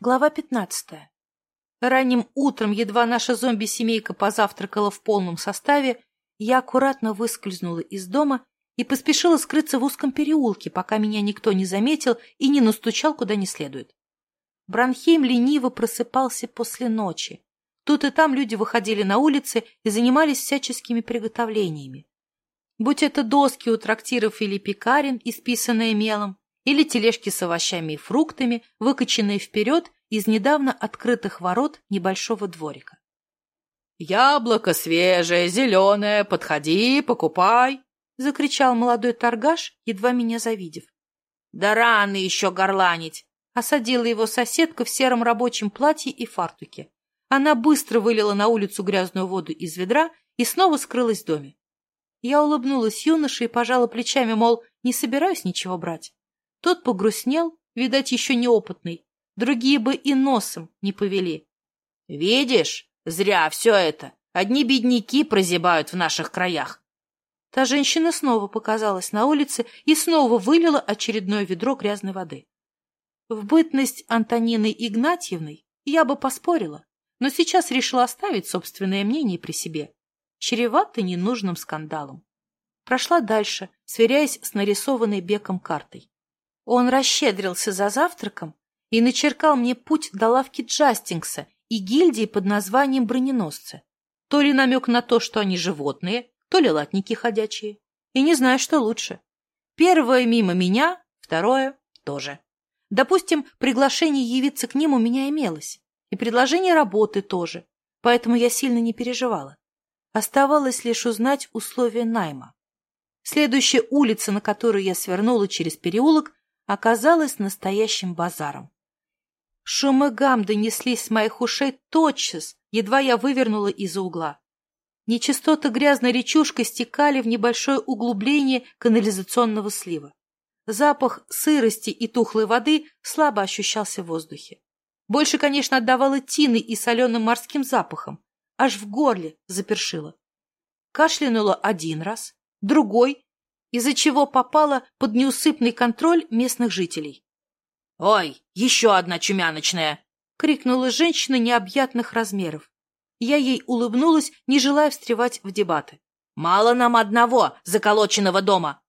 Глава 15. Ранним утром, едва наша зомби-семейка позавтракала в полном составе, я аккуратно выскользнула из дома и поспешила скрыться в узком переулке, пока меня никто не заметил и не настучал куда не следует. Бранхейм лениво просыпался после ночи. Тут и там люди выходили на улицы и занимались всяческими приготовлениями. Будь это доски у трактиров или пекарен, исписанные мелом, или тележки с овощами и фруктами, выкаченные вперед из недавно открытых ворот небольшого дворика. «Яблоко свежее, зеленое, подходи, покупай!» — закричал молодой торгаш, едва меня завидев. «Да рано еще горланить!» — осадила его соседка в сером рабочем платье и фартуке. Она быстро вылила на улицу грязную воду из ведра и снова скрылась в доме. Я улыбнулась юноше и пожала плечами, мол, не собираюсь ничего брать. Тот погрустнел, видать, еще неопытный. Другие бы и носом не повели. «Видишь, зря все это. Одни бедняки прозябают в наших краях». Та женщина снова показалась на улице и снова вылила очередное ведро грязной воды. В бытность Антонины Игнатьевной я бы поспорила, но сейчас решила оставить собственное мнение при себе. Чревато ненужным скандалом. Прошла дальше, сверяясь с нарисованной беком картой. Он расщедрился за завтраком и начеркал мне путь до лавки Джастингса и гильдии под названием броненосцы. То ли намек на то, что они животные, то ли латники ходячие. И не знаю, что лучше. Первое мимо меня, второе тоже. Допустим, приглашение явиться к ним у меня имелось. И предложение работы тоже. Поэтому я сильно не переживала. Оставалось лишь узнать условия найма. Следующая улица, на которую я свернула через переулок, оказалось настоящим базаром. Шум и гам донеслись с моих ушей тотчас, едва я вывернула из-за угла. Нечистоты грязной речушкой стекали в небольшое углубление канализационного слива. Запах сырости и тухлой воды слабо ощущался в воздухе. Больше, конечно, отдавало тины и соленым морским запахом. Аж в горле запершило. Кашлянула один раз, другой из-за чего попала под неусыпный контроль местных жителей. «Ой, еще одна чумяночная!» — крикнула женщина необъятных размеров. Я ей улыбнулась, не желая встревать в дебаты. «Мало нам одного заколоченного дома!»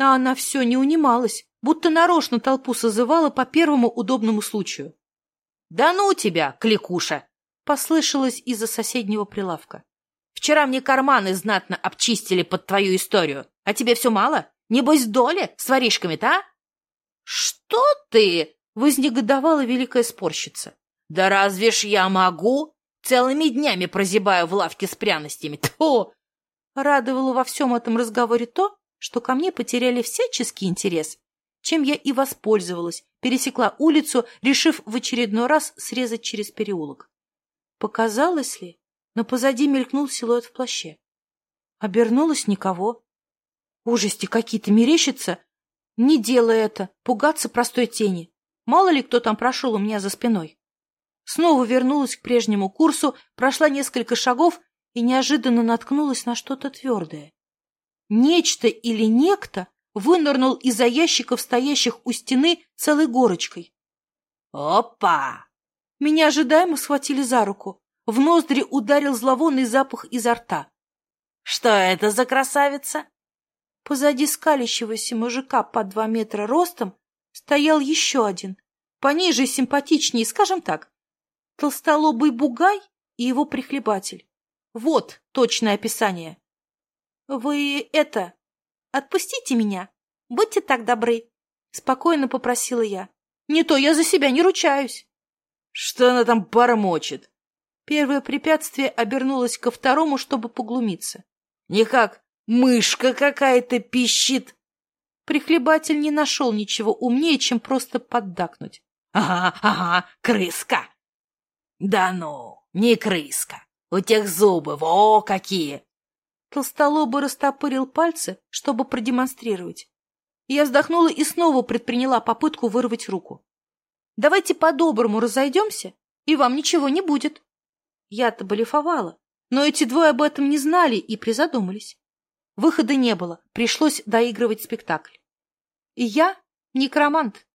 А она все не унималась, будто нарочно толпу созывала по первому удобному случаю. «Да ну тебя, кликуша!» — послышалось из-за соседнего прилавка. «Вчера мне карманы знатно обчистили под твою историю. А тебе все мало? Небось, доли с воришками-то, а? Что ты? Вознегодовала великая спорщица. Да разве ж я могу? Целыми днями прозябаю в лавке с пряностями. Тьфу! Радовало во всем этом разговоре то, что ко мне потеряли всяческий интерес, чем я и воспользовалась, пересекла улицу, решив в очередной раз срезать через переулок. Показалось ли, но позади мелькнул силуэт в плаще. Обернулась никого. Ужас, какие-то мерещатся. Не делай это, пугаться простой тени. Мало ли кто там прошел у меня за спиной. Снова вернулась к прежнему курсу, прошла несколько шагов и неожиданно наткнулась на что-то твердое. Нечто или некто вынырнул из-за ящиков, стоящих у стены целой горочкой. «Опа!» Меня ожидаемо схватили за руку. В ноздри ударил зловонный запах изо рта. «Что это за красавица?» позади скалящегося мужика под два метра ростом стоял еще один, пониже и симпатичнее, скажем так, толстолобый бугай и его прихлебатель. Вот точное описание. «Вы это... Отпустите меня. Будьте так добры», — спокойно попросила я. «Не то я за себя не ручаюсь». «Что она там бормочет?» Первое препятствие обернулось ко второму, чтобы поглумиться. «Никак Мышка какая-то пищит. Прихлебатель не нашел ничего умнее, чем просто поддакнуть. Ага, ага, крыска. Да ну, не крыска. У тех зубы, во какие! Толстолобый растопырил пальцы, чтобы продемонстрировать. Я вздохнула и снова предприняла попытку вырвать руку. Давайте по-доброму разойдемся, и вам ничего не будет. Я-то блефовала, но эти двое об этом не знали и призадумались. Выхода не было, пришлось доигрывать спектакль. И я некромант,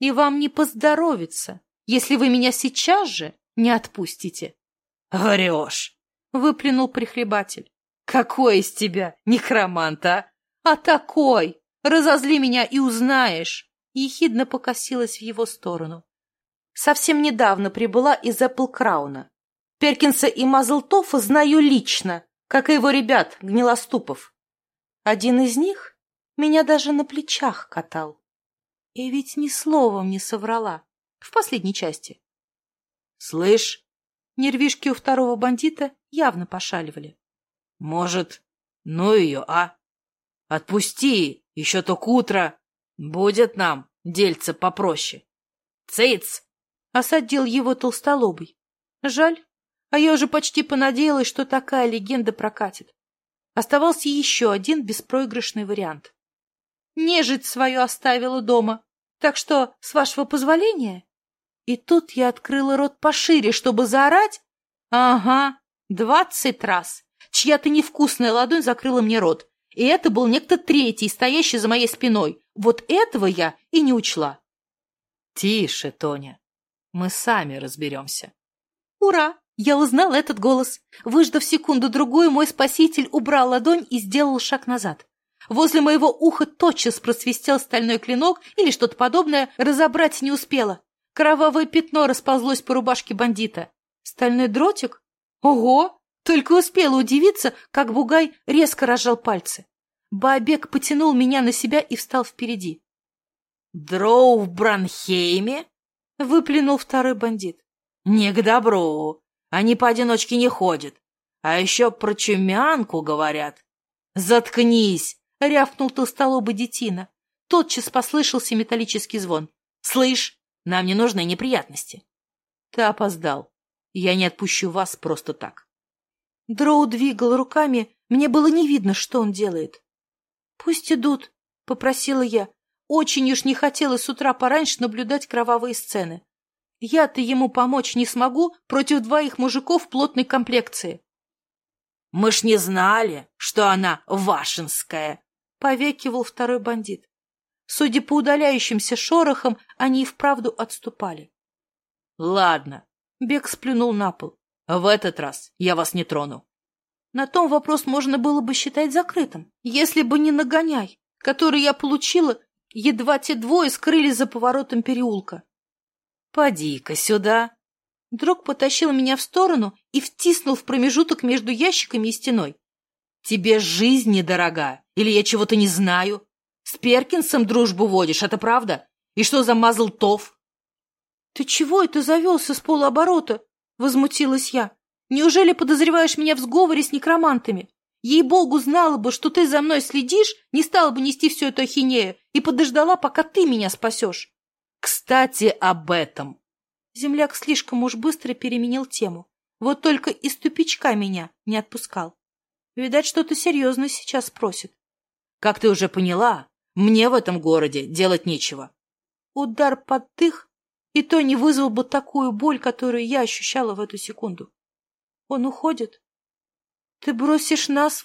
и вам не поздоровится, если вы меня сейчас же не отпустите. — Врешь! — выплюнул прихлебатель. — Какой из тебя некромант, а? А такой! Разозли меня и узнаешь! Ехидно покосилась в его сторону. Совсем недавно прибыла из Эпплкрауна. Перкинса и Мазлтофа знаю лично, как и его ребят, гнилоступов. Один из них меня даже на плечах катал. И ведь ни словом не соврала в последней части. «Слышь?» Нервишки у второго бандита явно пошаливали. «Может, ну ее, а? Отпусти, еще только утро. Будет нам дельце попроще». «Цыц!» — осадил его толстолобый. «Жаль, а я уже почти понадеялась, что такая легенда прокатит. Оставался еще один беспроигрышный вариант. Нежить свою оставила дома, так что, с вашего позволения... И тут я открыла рот пошире, чтобы заорать. Ага, двадцать раз. Чья-то невкусная ладонь закрыла мне рот. И это был некто третий, стоящий за моей спиной. Вот этого я и не учла. Тише, Тоня. Мы сами разберемся. Ура! Я узнал этот голос. Выждав секунду-другую, мой спаситель убрал ладонь и сделал шаг назад. Возле моего уха тотчас просвистел стальной клинок или что-то подобное, разобрать не успела. Кровавое пятно расползлось по рубашке бандита. Стальной дротик? Ого! Только успела удивиться, как Бугай резко разжал пальцы. Баобек потянул меня на себя и встал впереди. «Дроу в Бранхейме?» — выплюнул второй бандит. «Не к добру. Они поодиночке не ходят. А еще про чумянку говорят. «Заткнись!» — рявкнул толстолобый детина. Тотчас послышался металлический звон. «Слышь, нам не нужны неприятности». «Ты опоздал. Я не отпущу вас просто так». Дроу двигал руками, мне было не видно, что он делает. «Пусть идут», — попросила я. Очень уж не хотела с утра пораньше наблюдать кровавые сцены. Я-то ему помочь не смогу против двоих мужиков плотной комплекции. — Мы ж не знали, что она вашинская, — повекивал второй бандит. Судя по удаляющимся шорохам, они и вправду отступали. — Ладно, — Бег сплюнул на пол. — В этот раз я вас не трону. На том вопрос можно было бы считать закрытым, если бы не нагоняй, который я получила, едва те двое скрылись за поворотом переулка. «Поди-ка сюда!» Друг потащил меня в сторону и втиснул в промежуток между ящиками и стеной. «Тебе жизнь недорога, или я чего-то не знаю? С Перкинсом дружбу водишь, это правда? И что за мазлтов?» «Ты чего это завелся с полуоборота?» — возмутилась я. «Неужели подозреваешь меня в сговоре с некромантами? Ей-богу, знала бы, что ты за мной следишь, не стала бы нести всю эту ахинею и подождала, пока ты меня спасешь. Кстати, об этом. Земляк слишком уж быстро переменил тему. Вот только из тупичка меня не отпускал. Видать, что-то серьезное сейчас просит. Как ты уже поняла, мне в этом городе делать нечего. Удар под дых, и то не вызвал бы такую боль, которую я ощущала в эту секунду. Он уходит. Ты бросишь нас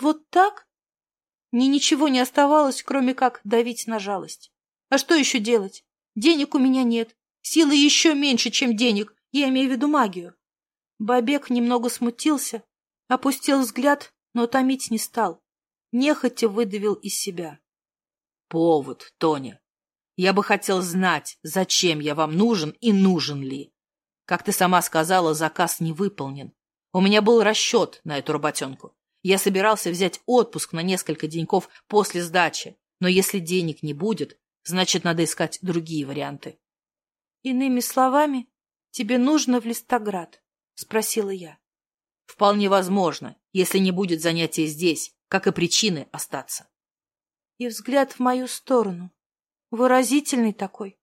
Денег у меня нет. Силы еще меньше, чем денег. Я имею в виду магию. Бабек немного смутился, опустил взгляд, но томить не стал. Нехотя выдавил из себя. Повод, Тоня. Я бы хотел знать, зачем я вам нужен и нужен ли. Как ты сама сказала, заказ не выполнен. У меня был расчет на эту работенку. Я собирался взять отпуск на несколько деньков после сдачи, но если денег не будет, Значит, надо искать другие варианты. — Иными словами, тебе нужно в Листоград? — спросила я. — Вполне возможно, если не будет занятия здесь, как и причины остаться. И взгляд в мою сторону. Выразительный такой.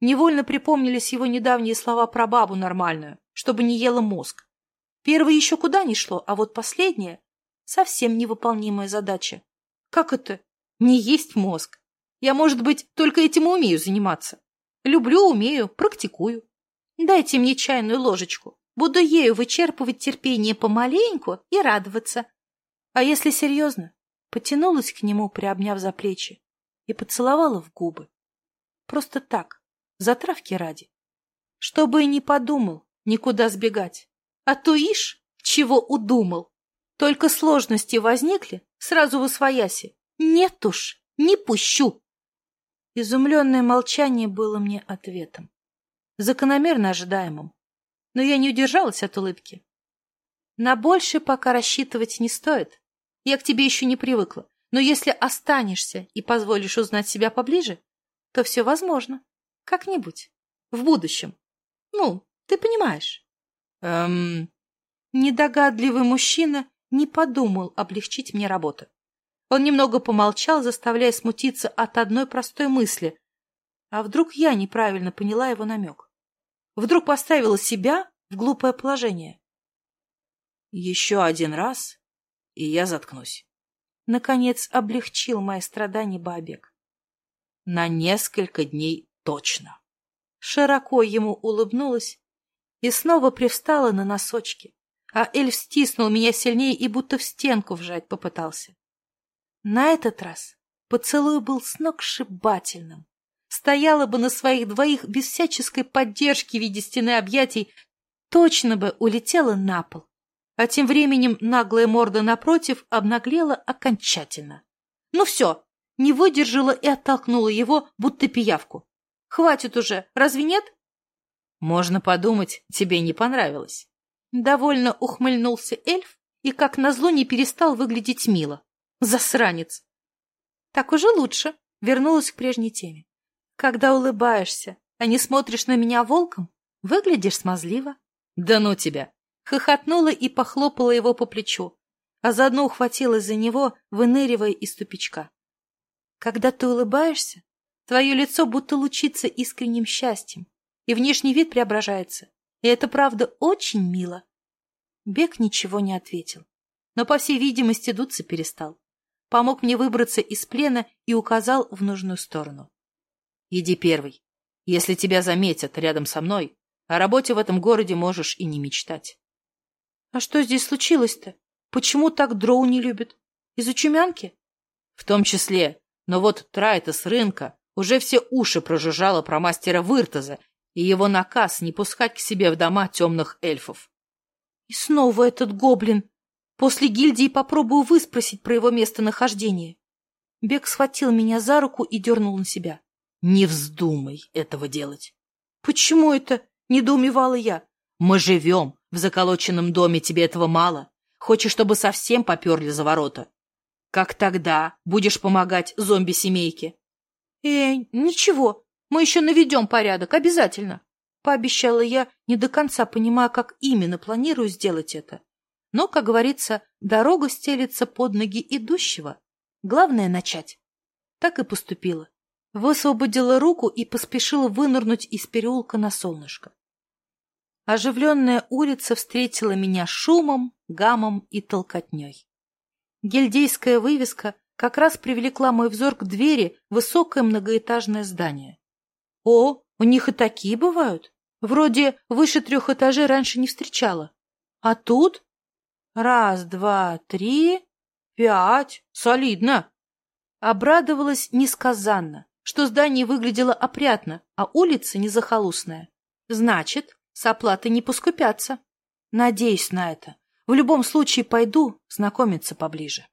Невольно припомнились его недавние слова про бабу нормальную, чтобы не ела мозг. Первое еще куда ни шло, а вот последнее — совсем невыполнимая задача. Как это? Не есть мозг? Я, может быть, только этим умею заниматься. Люблю, умею, практикую. Дайте мне чайную ложечку. Буду ею вычерпывать терпение помаленьку и радоваться. А если серьезно, потянулась к нему, приобняв за плечи, и поцеловала в губы. Просто так, затравки ради. Чтобы и не подумал никуда сбегать. А то ишь, чего удумал. Только сложности возникли, сразу в освояси. Нет уж, не пущу. Изумленное молчание было мне ответом. Закономерно ожидаемым. Но я не удержалась от улыбки. На больше пока рассчитывать не стоит. Я к тебе еще не привыкла. Но если останешься и позволишь узнать себя поближе, то все возможно. Как-нибудь. В будущем. Ну, ты понимаешь. Эм... Недогадливый мужчина не подумал облегчить мне работу. Он немного помолчал, заставляя смутиться от одной простой мысли. А вдруг я неправильно поняла его намек? Вдруг поставила себя в глупое положение? Еще один раз, и я заткнусь. Наконец облегчил мои страдания Бабек. На несколько дней точно. Широко ему улыбнулась и снова привстала на носочки, а эльф стиснул меня сильнее и будто в стенку вжать попытался. На этот раз поцелуй был сногсшибательным. Стояла бы на своих двоих без всяческой поддержки в виде стены объятий, точно бы улетела на пол. А тем временем наглая морда напротив обнаглела окончательно. Ну все, не выдержала и оттолкнула его, будто пиявку. Хватит уже, разве нет? Можно подумать, тебе не понравилось. Довольно ухмыльнулся эльф и, как назло, не перестал выглядеть мило. Засранец! Так уже лучше. Вернулась к прежней теме. Когда улыбаешься, а не смотришь на меня волком, выглядишь смазливо. Да ну тебя! Хохотнула и похлопала его по плечу, а заодно ухватилась за него, выныривая из тупичка. Когда ты улыбаешься, твое лицо будто лучится искренним счастьем, и внешний вид преображается. И это, правда, очень мило. Бег ничего не ответил, но, по всей видимости, дуться перестал. помог мне выбраться из плена и указал в нужную сторону. «Иди первый. Если тебя заметят рядом со мной, о работе в этом городе можешь и не мечтать». «А что здесь случилось-то? Почему так дроу не любят? Из-за чумянки?» «В том числе. Но вот Трайта с рынка уже все уши прожужжала про мастера Выртаза и его наказ не пускать к себе в дома темных эльфов. — И снова этот гоблин! После гильдии попробую выспросить про его местонахождение. Бек схватил меня за руку и дернул на себя. «Не вздумай этого делать!» «Почему это?» — недоумевала я. «Мы живем в заколоченном доме, тебе этого мало. Хочешь, чтобы совсем поперли за ворота? Как тогда будешь помогать зомби-семейке?» Эй, ничего, мы еще наведем порядок, обязательно!» Пообещала я, не до конца понимая, как именно планирую сделать это. Но, как говорится, дорогу стелится под ноги идущего. Главное — начать. Так и поступила. Высвободила руку и поспешила вынырнуть из переулка на солнышко. Оживленная улица встретила меня шумом, гамом и толкотней. Гильдейская вывеска как раз привлекла мой взор к двери высокое многоэтажное здание. О, у них и такие бывают. Вроде выше трех этажей раньше не встречала. А тут раз, два, три, пять. Солидно. Обрадовалась несказанно, что здание выглядело опрятно, а улица не захолустная. Значит, с оплатой не поскупятся. Надеюсь на это. В любом случае пойду знакомиться поближе.